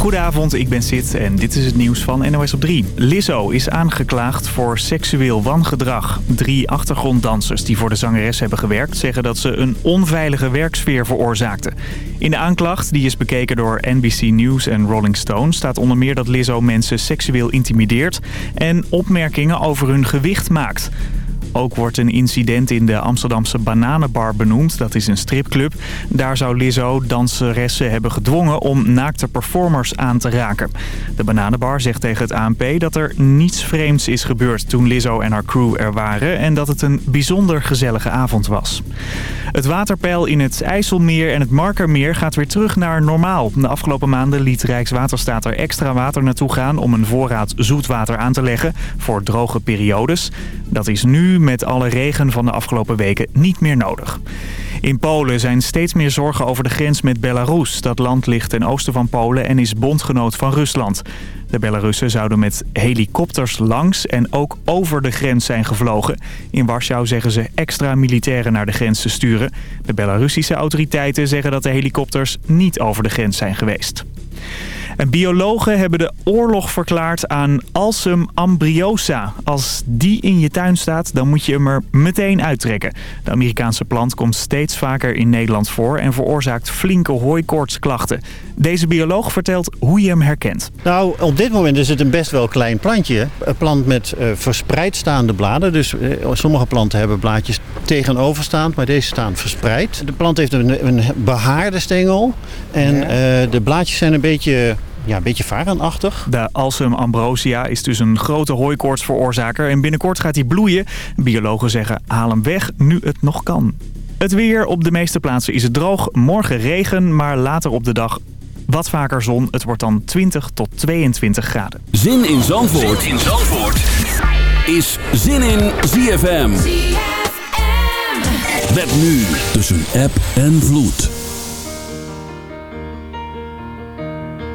Goedenavond, ik ben Sid en dit is het nieuws van NOS op 3. Lizzo is aangeklaagd voor seksueel wangedrag. Drie achtergronddansers die voor de zangeres hebben gewerkt... zeggen dat ze een onveilige werksfeer veroorzaakten. In de aanklacht, die is bekeken door NBC News en Rolling Stone... staat onder meer dat Lizzo mensen seksueel intimideert... en opmerkingen over hun gewicht maakt... Ook wordt een incident in de Amsterdamse Bananenbar benoemd. Dat is een stripclub. Daar zou Lizzo danseressen hebben gedwongen om naakte performers aan te raken. De Bananenbar zegt tegen het ANP dat er niets vreemds is gebeurd toen Lizzo en haar crew er waren... en dat het een bijzonder gezellige avond was. Het waterpeil in het IJsselmeer en het Markermeer gaat weer terug naar normaal. De afgelopen maanden liet Rijkswaterstaat er extra water naartoe gaan... om een voorraad zoetwater aan te leggen voor droge periodes. Dat is nu met alle regen van de afgelopen weken niet meer nodig. In Polen zijn steeds meer zorgen over de grens met Belarus. Dat land ligt ten oosten van Polen en is bondgenoot van Rusland. De Belarussen zouden met helikopters langs en ook over de grens zijn gevlogen. In Warschau zeggen ze extra militairen naar de grens te sturen. De Belarussische autoriteiten zeggen dat de helikopters niet over de grens zijn geweest. En biologen hebben de oorlog verklaard aan Alsum ambryosa. Als die in je tuin staat, dan moet je hem er meteen uittrekken. De Amerikaanse plant komt steeds vaker in Nederland voor... en veroorzaakt flinke hooikoortsklachten. Deze bioloog vertelt hoe je hem herkent. Nou, op dit moment is het een best wel klein plantje. Een plant met uh, verspreid staande bladen. Dus uh, sommige planten hebben blaadjes tegenoverstaand, maar deze staan verspreid. De plant heeft een, een behaarde stengel. En uh, de blaadjes zijn een beetje ja, een beetje varenachtig. De Alsum ambrosia is dus een grote hooikoortsveroorzaker en binnenkort gaat hij bloeien. Biologen zeggen haal hem weg nu het nog kan. Het weer op de meeste plaatsen is het droog. Morgen regen, maar later op de dag wat vaker zon. Het wordt dan 20 tot 22 graden. Zin in Zandvoort, zin in Zandvoort. is Zin in ZFM. ZFM. Met nu tussen app en vloed.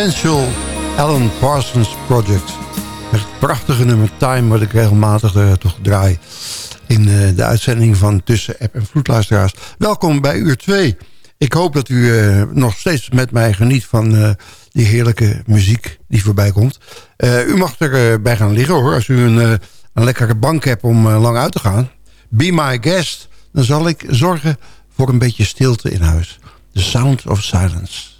Essential Alan Parsons Project. Het prachtige nummer Time, wat ik regelmatig uh, toch draai... in uh, de uitzending van Tussen App en Vloedluisteraars. Welkom bij uur 2. Ik hoop dat u uh, nog steeds met mij geniet van die heerlijke muziek die voorbij komt. u mag erbij gaan liggen hoor, als u een, een lekkere bank hebt om lang uit te gaan. Be my guest, dan zal ik zorgen voor een beetje stilte in huis. The Sound of Silence.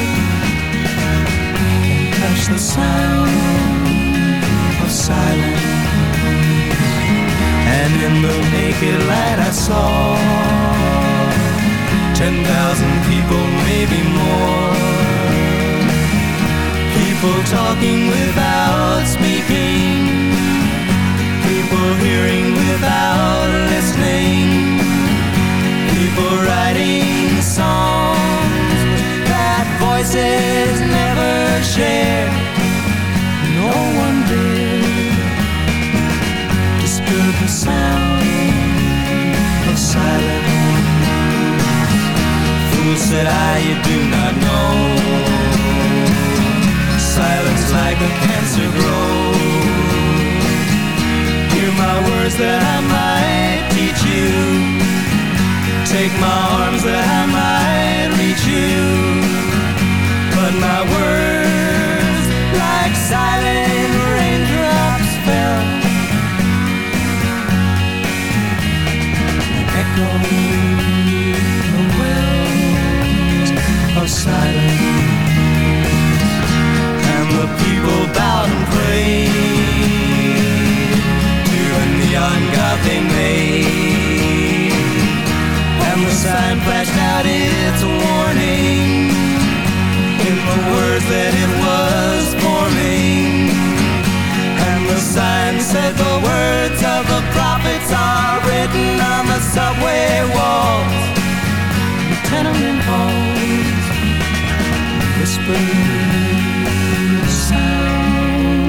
the sound of silence. And in the naked light I saw ten thousand people, maybe more. People talking without speaking. People hearing without listening. People writing songs voices never share. No one dare disturb the sound of silence. Fool said I, you do not know. Silence like a cancer grows. Hear my words that I might teach you. Take my arms that I might reach you. And the people bowed and prayed to neon god they made. And the sign flashed out its warning in the words that it was forming. And the sign said the words of the prophets are written on the subway walls, tenement whispering sounds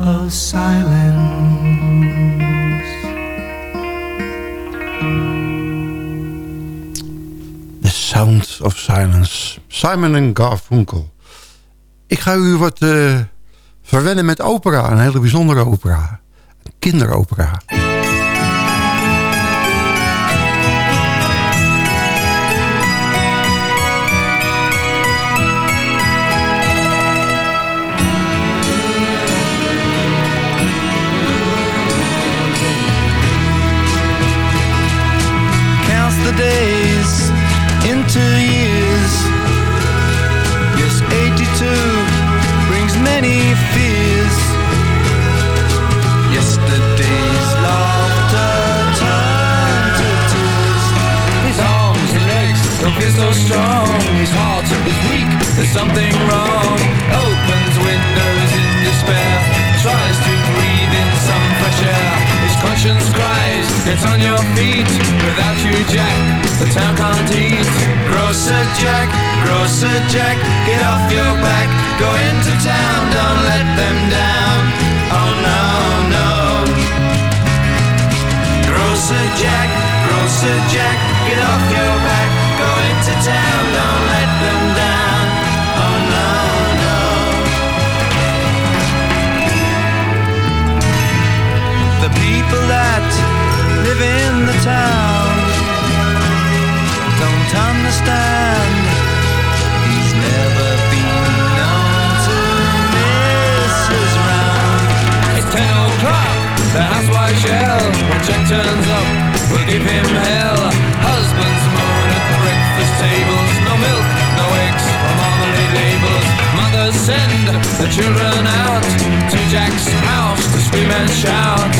of silence. The Sound of Silence. Simon en Garfunkel. Ik ga u wat uh, verwennen met opera. Een hele bijzondere opera. Een kinderopera. Something wrong. Opens windows in despair, tries to breathe in some fresh air. His conscience cries, get on your feet. Without you, Jack, the town can't eat. Grocer Jack, Grocer Jack, get off your back. Go into town, don't let them down. Oh no, no. Grocer Jack, Grocer Jack, get off your back. Go into town, The people that live town don't understand. He's never been known to miss his round. It's ten o'clock, the housewife shell. When Jack turns up, we'll give him hell. Husbands moan at breakfast tables. No milk, no eggs, or marmalade labels. Mothers send the children out to Jack's house to scream and shout.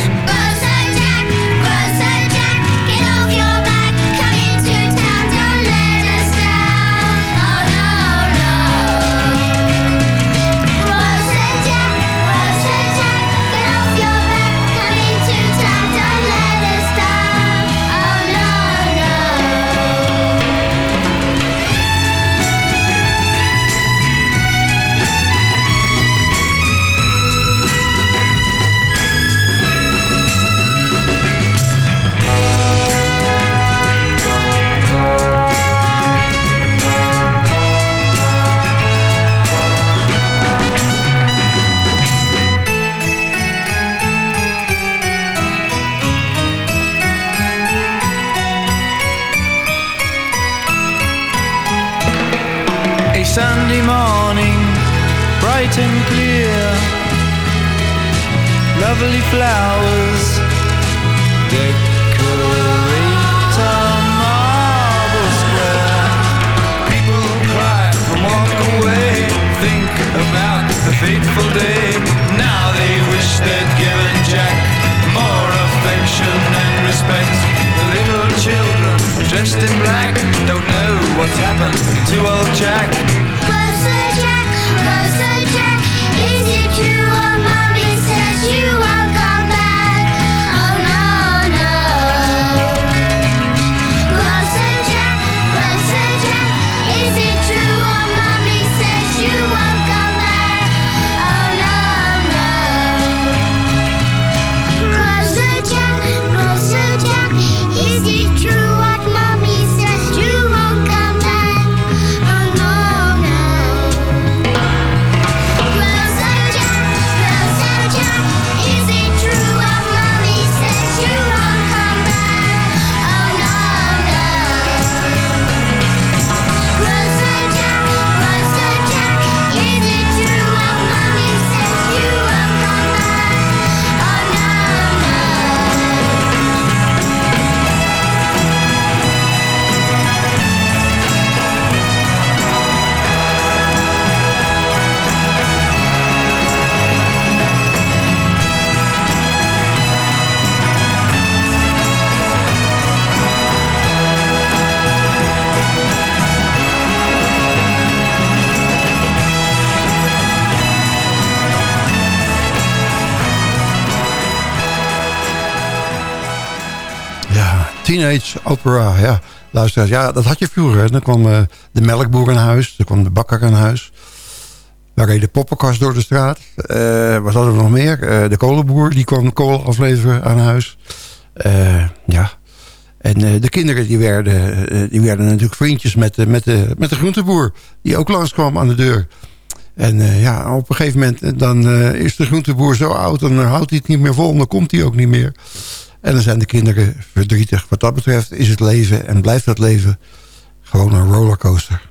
Teenage opera, ja. Luisteraars, ja, dat had je vroeger. Dan kwam eh, de melkboer aan huis, dan kwam de bakker aan huis. Daar reed de poppenkast door de straat. Eh, wat hadden we nog meer? Eh, de kolenboer, die kwam kool afleveren aan huis. Ja. En de kinderen die werden, die werden natuurlijk vriendjes met, de- met, de, met de groenteboer. Die ook langskwam aan de deur. En ja, op een gegeven moment dan is de groenteboer zo oud... dan houdt hij het niet meer vol, dan komt hij ook niet meer. En dan zijn de kinderen verdrietig. Wat dat betreft is het leven en blijft het leven gewoon een rollercoaster.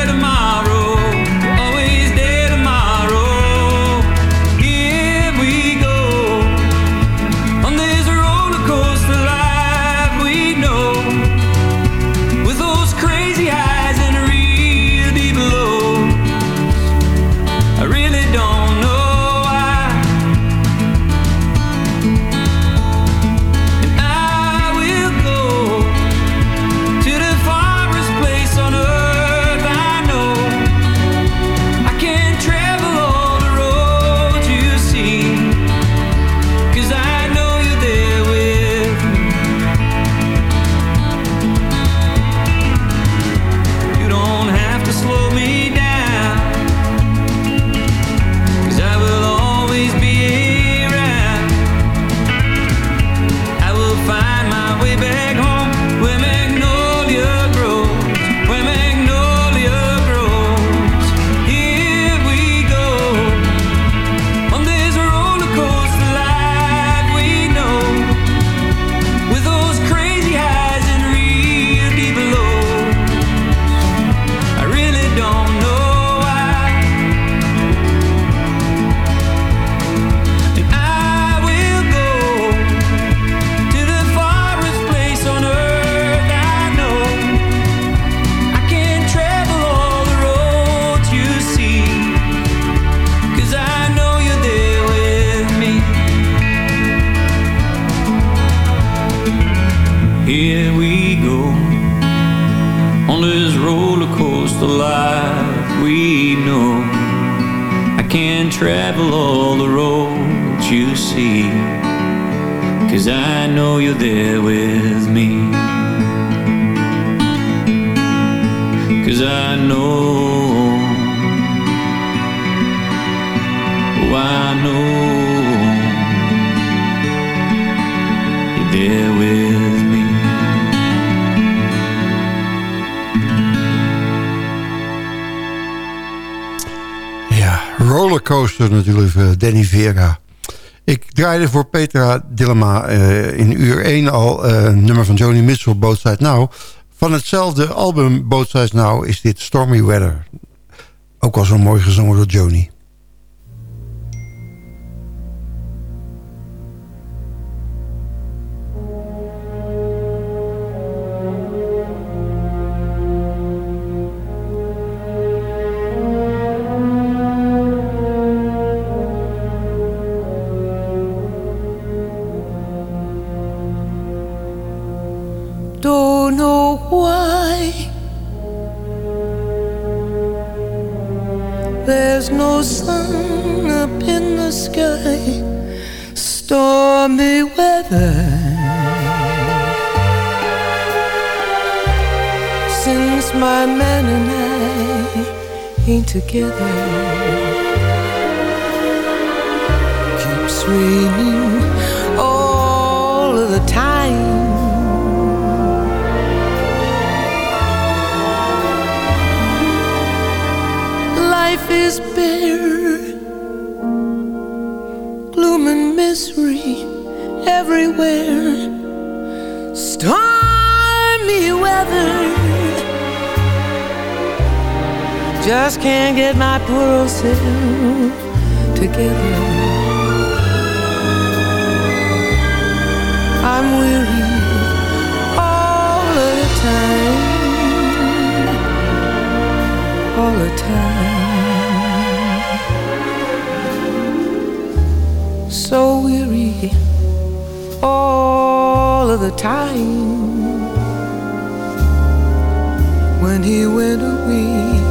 Ik draaide voor Petra Dillema eh, in uur 1 al eh, nummer van Joni Mitchell, Both Sides Now. Van hetzelfde album Both Sides Now is dit Stormy Weather. Ook al zo mooi gezongen door Joni. together keeps raining. just can't get my poor old self together. I'm weary all the time, all the time. So weary all of the time when he went away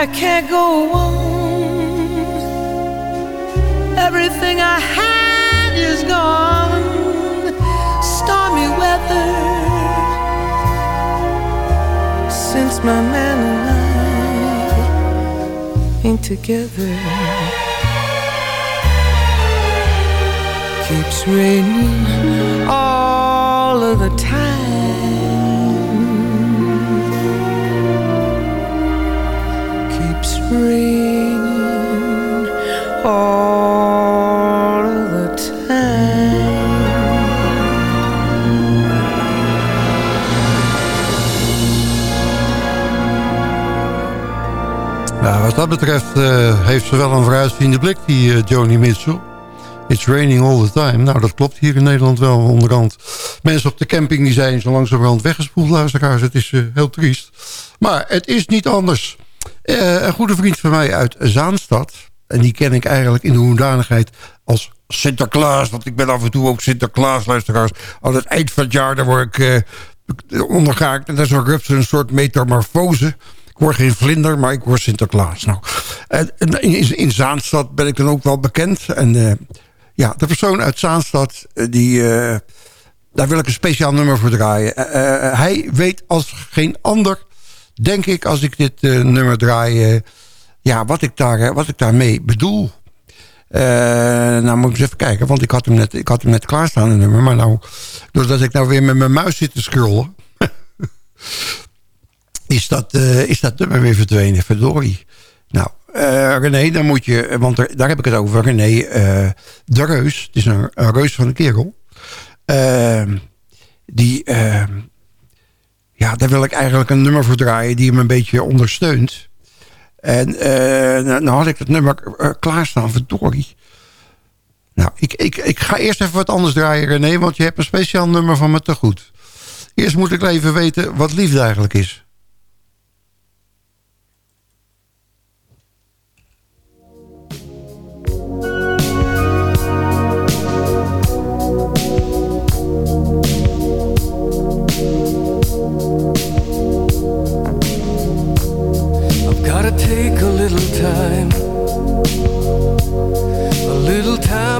I can't go on. Everything I had is gone. Stormy weather since my man and I ain't together. Keeps raining all of the time. Wat dat betreft eh, heeft ze wel een vooruitziende blik, die eh, Joni Mitchell. It's raining all the time. Nou, dat klopt hier in Nederland wel onderhand. Mensen op de camping die zijn zo langzamerhand weggespoeld, luisteraars. Het is eh, heel triest. Maar het is niet anders. Eh, een goede vriend van mij uit Zaanstad... en die ken ik eigenlijk in de hoedanigheid als Sinterklaas... want ik ben af en toe ook Sinterklaas, luisteraars. Aan het eind van het jaar dan word ik uh, ondergaakt... en dat is een soort metamorfose... Ik word geen vlinder, maar ik word Sinterklaas. Nou, in, in Zaanstad ben ik dan ook wel bekend. En uh, ja, de persoon uit Zaanstad, die, daar wil ik een speciaal nummer voor draaien. Hij weet als geen ander, denk ik, als ik dit nummer draai... ja, wat ik, daar, wat ik daarmee bedoel. nou, moet ik eens even kijken, want ik had hem net, ik had hem net klaarstaan, een nummer. Maar nou, doordat ik nou weer met mijn muis zit te scrollen... is dat, is dat nummer weer verdwenen, verdorie. Nou, uh, René, dan moet je, want daar heb ik het over, René uh, de Reus. Het is een reus van een kerel. die, ja, daar wil ik eigenlijk een nummer voor draaien die hem een beetje ondersteunt. En nou, nou had ik het nummer klaarstaan, verdorie. Nou, ik, ik, ik ga eerst even wat anders draaien, René, want je hebt een speciaal nummer van me te goed. Eerst moet ik even weten wat liefde eigenlijk is.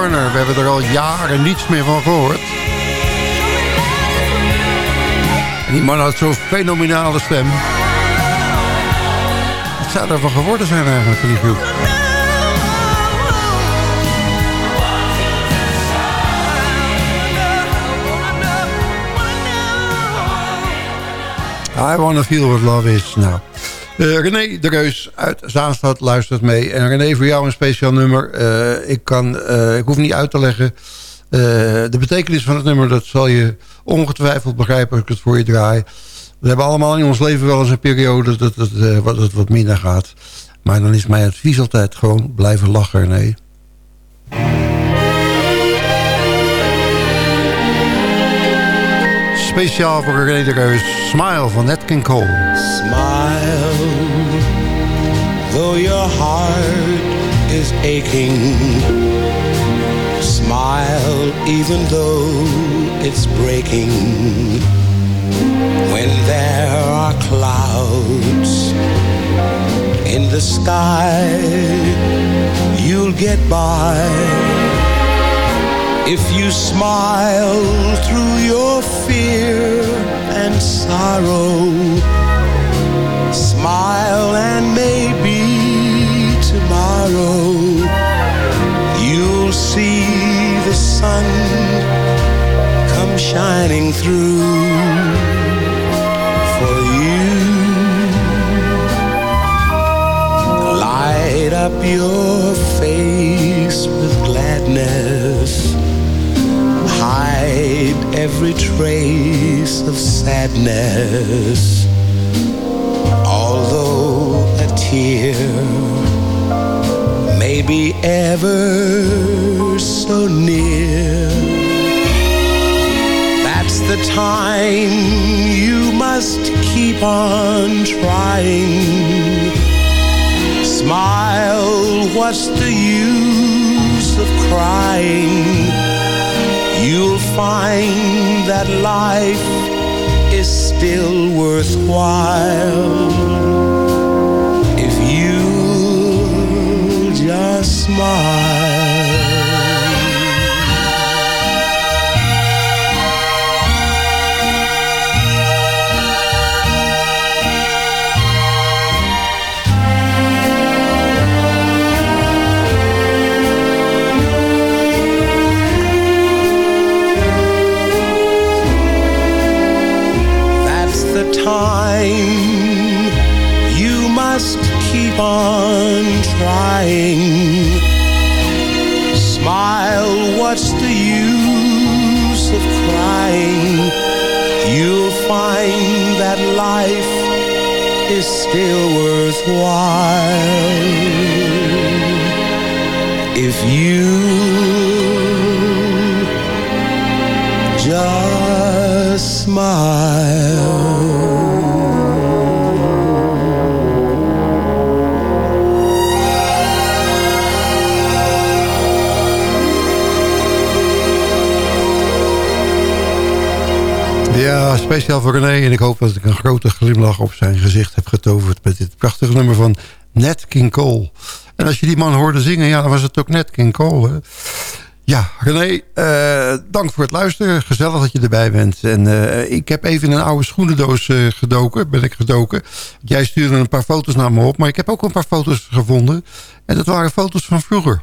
We hebben er al jaren niets meer van gehoord. Die man had zo'n fenomenale stem. Wat zou er van geworden zijn eigenlijk van die groep? I wanna feel what love is. Nou, René de Reus uit Zaanstad luistert mee. En René, voor jou een speciaal nummer. Uh, ik, kan, uh, ik hoef niet uit te leggen. de betekenis van het nummer, dat zal je ongetwijfeld begrijpen als ik het voor je draai. We hebben allemaal in ons leven wel eens een periode dat het, wat, het wat minder gaat. Maar dan is mijn advies altijd gewoon blijven lachen, René. Speciaal voor René de Reus. Smile van Nat King Cole. Smile, though your heart is aching. Smile, even though it's breaking. When there are clouds in the sky, you'll get by if you smile through your fear and sorrow. Smile and maybe tomorrow you'll see the sun come shining through for you. Light up your every trace of sadness. Although a tear may be ever so near, that's the time you must keep on trying. Smile, what's the use of crying? You'll find that life is still worthwhile speciaal René. En ik hoop dat ik een grote glimlach op zijn gezicht heb getoverd... met dit prachtige nummer van Nat King Cole. En als je die man hoorde zingen, ja, dan was het ook Nat King Cole. Ja, René, uh, dank voor het luisteren. Gezellig dat je erbij bent. En uh, ik heb even in een oude schoenendoos uh, gedoken, ben ik gedoken. Jij stuurde een paar foto's naar me op, maar ik heb ook een paar foto's gevonden. En dat waren foto's van vroeger.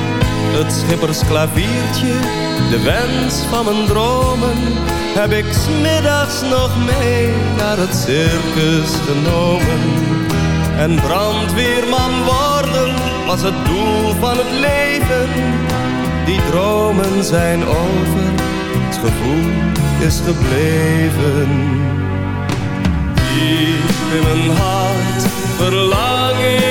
Het schippersklaviertje, de wens van mijn dromen heb ik smiddags nog mee naar het circus genomen. En brandweerman worden was het doel van het leven. Die dromen zijn over, het gevoel is gebleven. Diep in mijn hart verlang ik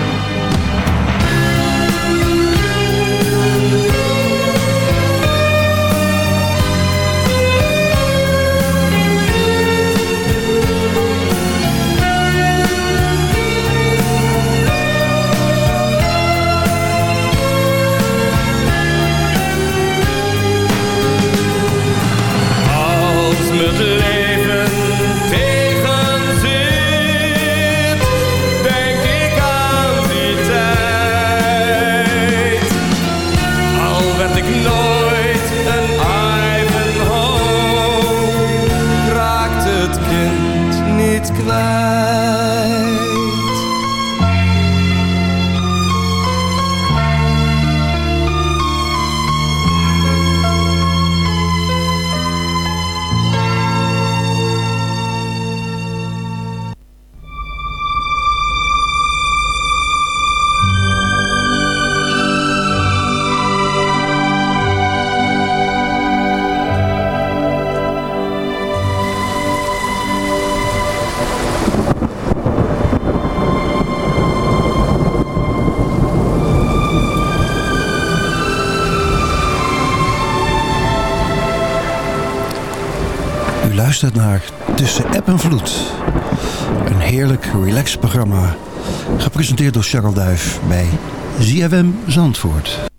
Naar Tussen App en Vloed. Een heerlijk, relaxed programma. Gepresenteerd door Charles Duif bij ZFM Zandvoort.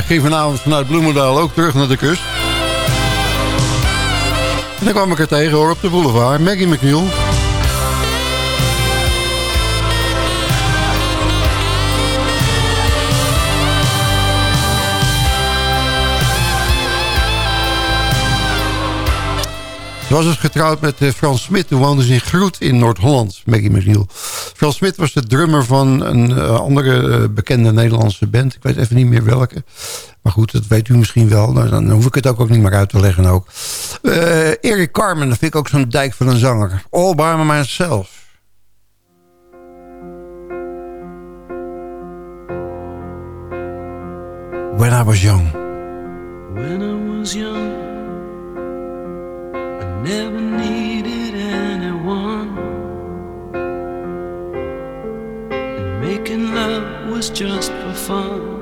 Ging vanavond vanuit Bloemendaal ook terug naar de kust. En dan kwam ik er tegen hoor op de boulevard. Maggie McNeil. Ze was dus getrouwd met eh, Frans Smit. Toen woonde ze in Groet in Noord-Holland, Maggie McNeil. Frans Smit was de drummer van een eh, andere eh, bekende Nederlandse band. Ik weet even niet meer welke. Maar goed, dat weet u misschien wel. Nou, dan hoef ik het ook, ook niet meer uit te leggen ook. Uh, Eric Carmen, dat vind ik ook zo'n dijk van een zanger. All by myself. When I was young. When I was young I never needed anyone And making love was just for fun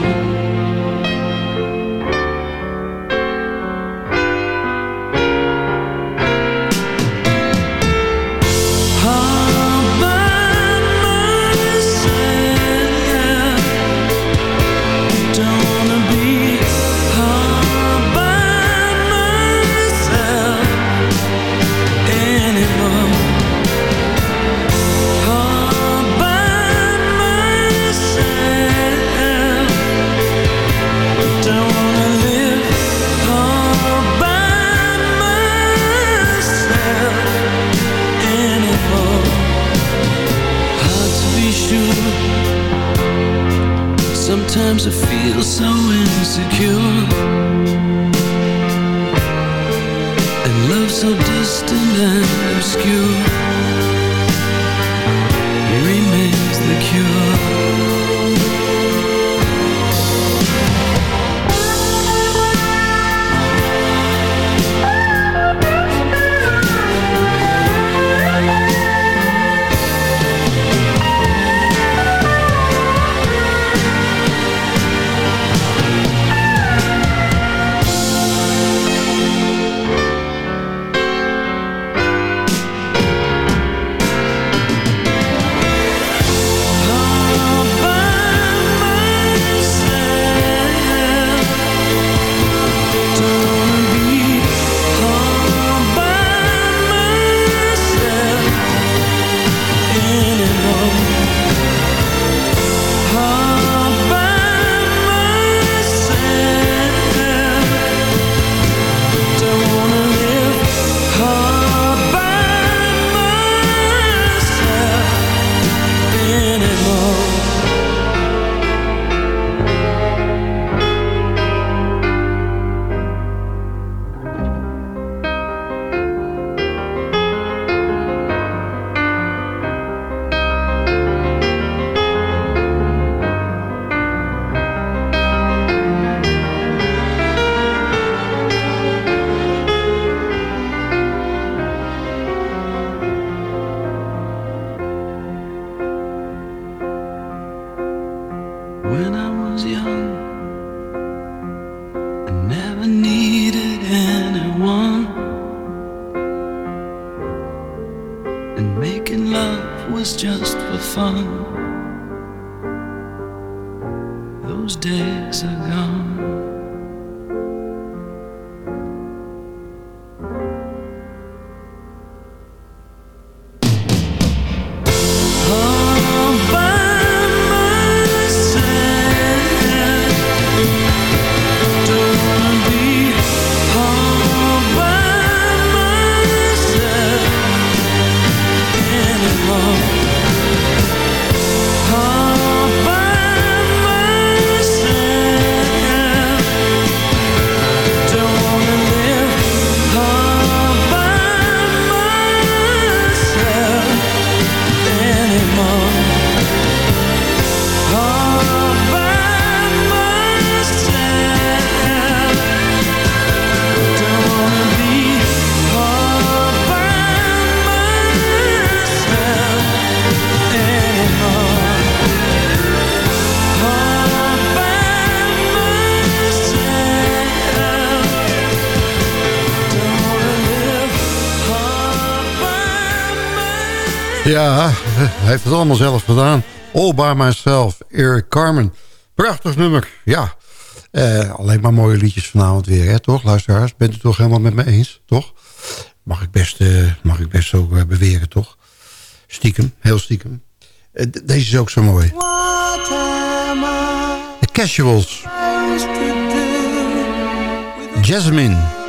so Ja, hij heeft het allemaal zelf gedaan. All by myself, Eric Carmen. Prachtig nummer, ja. Eh, alleen maar mooie liedjes vanavond weer, hè, toch, luisteraars? Bent u toch helemaal met me eens, toch? Mag ik best, eh, mag ik best zo eh, beweren, toch? Stiekem, heel stiekem. Deze is ook zo mooi. The Casuals. Jasmine.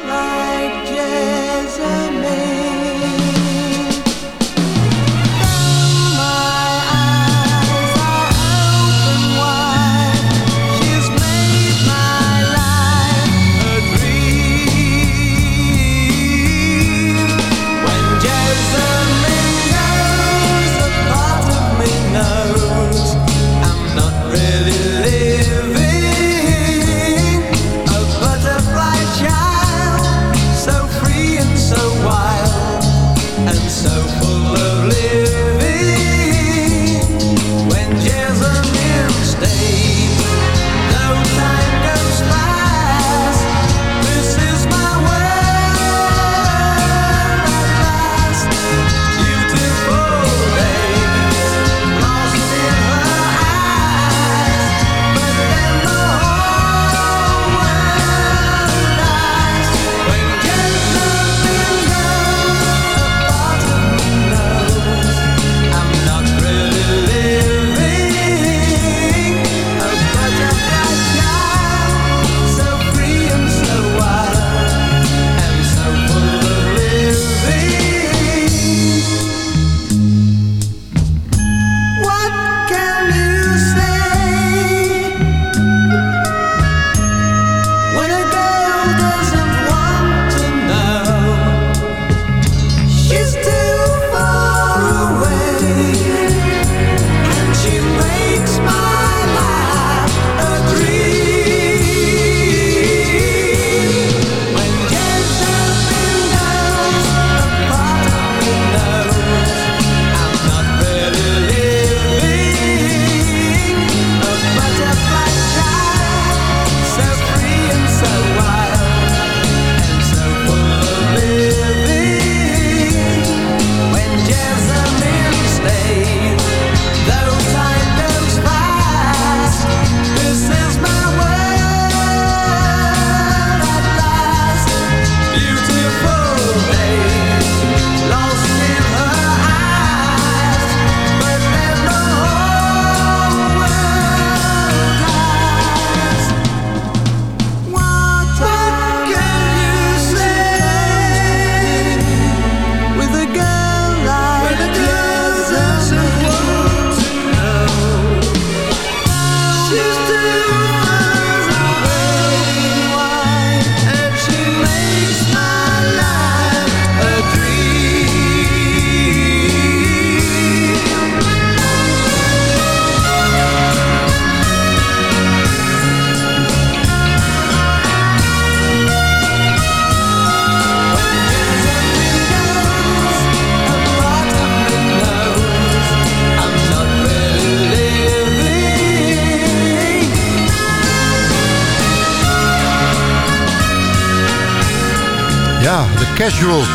Casuals.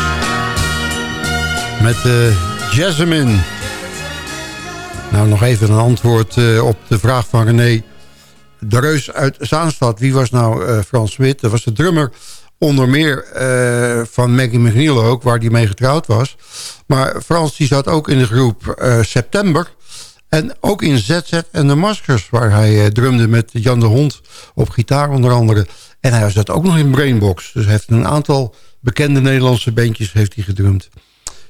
Met eh Jasmine. Nou, nog even een antwoord eh, op de vraag van René. De reus uit Zaanstad, wie was nou eh, Frans Smit? Dat was de drummer onder meer van Maggie McNeil ook, waar hij mee getrouwd was. Maar Frans die zat ook in de groep September. En ook in ZZ en de Maskers, waar hij drumde met Jan de Hond op gitaar onder andere. En hij zat ook nog in Brainbox. Dus hij heeft een aantal bekende Nederlandse bandjes heeft hij gedrumd.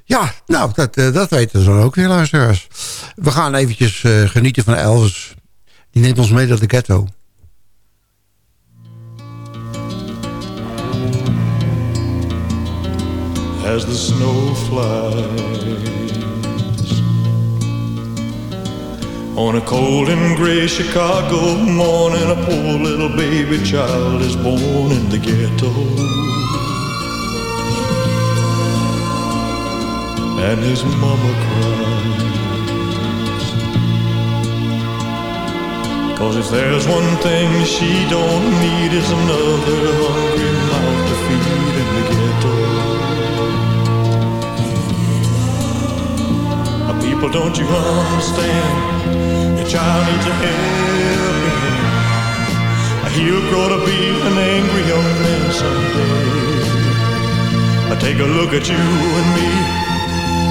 Ja, nou, dat, eh, dat weten ze dan ook weer, luisteraars. We gaan eventjes eh, genieten van Elvis. Die neemt ons mee naar de ghetto. as the snow flies. On a cold and gray Chicago morning, a poor little baby child is born in the ghetto. And his mama cries. Cause if there's one thing she don't need is another hungry mouth to feed in the ghetto. A People, don't you understand? Your child needs a helping hand. He'll grow to be an angry young man someday. I take a look at you and me.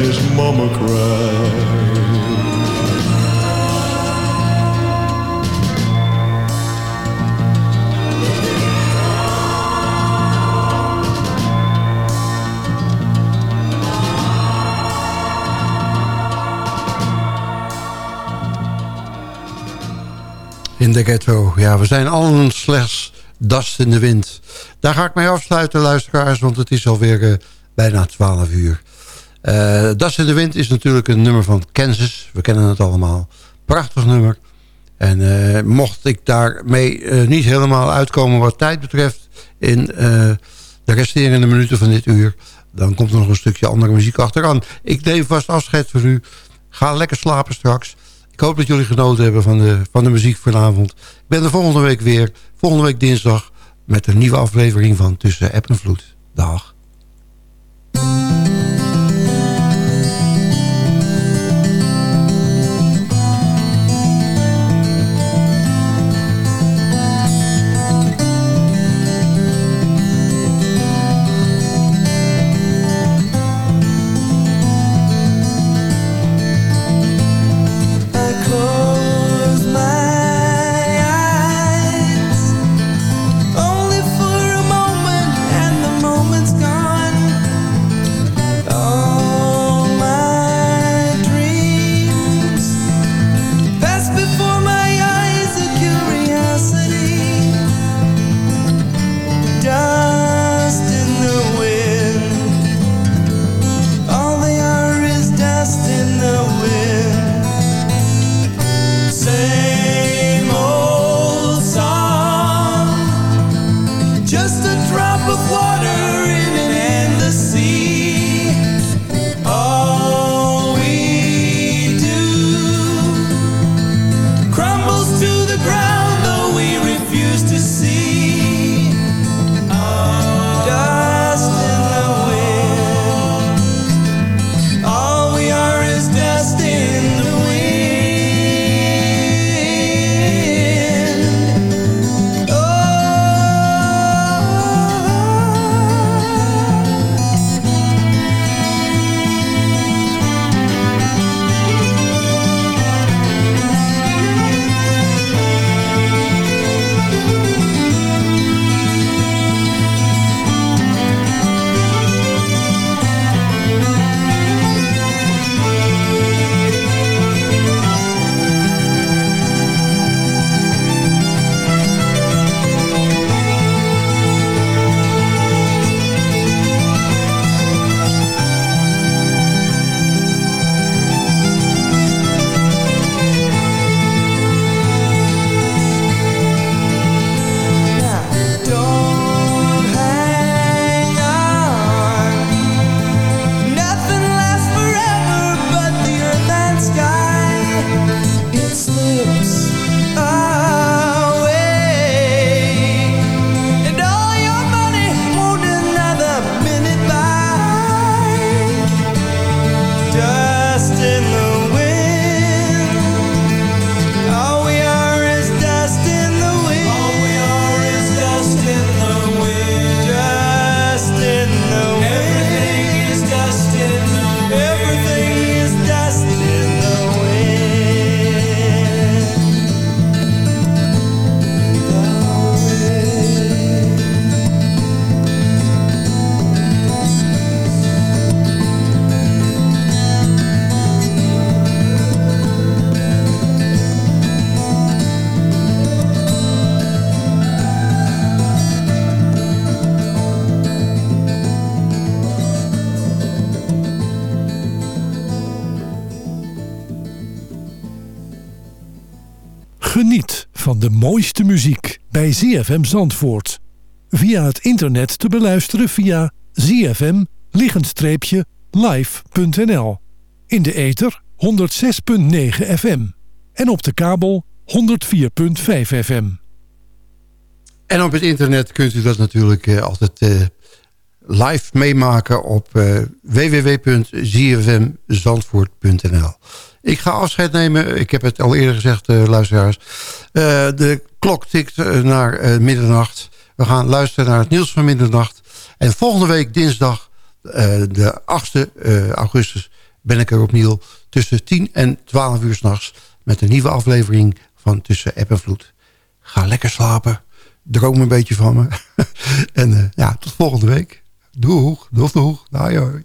his mama In de ghetto. Ja, we zijn allen slechts dast in de wind. Daar ga ik mee afsluiten, luisteraars, want het is alweer uh, bijna 12 uur. Uh, das in de wind is natuurlijk een nummer van Kansas. We kennen het allemaal. Prachtig nummer. En uh, mocht ik daarmee niet helemaal uitkomen wat tijd betreft... in de resterende minuten van dit uur... dan komt er nog een stukje andere muziek achteraan. Ik neem vast afscheid van u. Ga lekker slapen straks. Ik hoop dat jullie genoten hebben van de, van de muziek vanavond. Ik ben er volgende week weer. Volgende week dinsdag. Met een nieuwe aflevering van Tussen App en Vloed. Dag. Mooiste muziek bij ZFM Zandvoort. Via het internet te beluisteren via zfm-live.nl. In de ether 106.9 FM. En op de kabel 104.5 FM. En op het internet kunt u dat natuurlijk uh, altijd uh, live meemaken op uh, www.zfmzandvoort.nl. Ik ga afscheid nemen. Ik heb het al eerder gezegd, luisteraars. de klok tikt naar middernacht. We gaan luisteren naar het nieuws van middernacht. En volgende week dinsdag, de 8e augustus, ben ik er opnieuw tussen 10 en 12 uur s'nachts... met een nieuwe aflevering van Tussen App. Ga lekker slapen droom een beetje van me. en ja, tot volgende week. Doeg, doeg, doeg. Nou, hoi.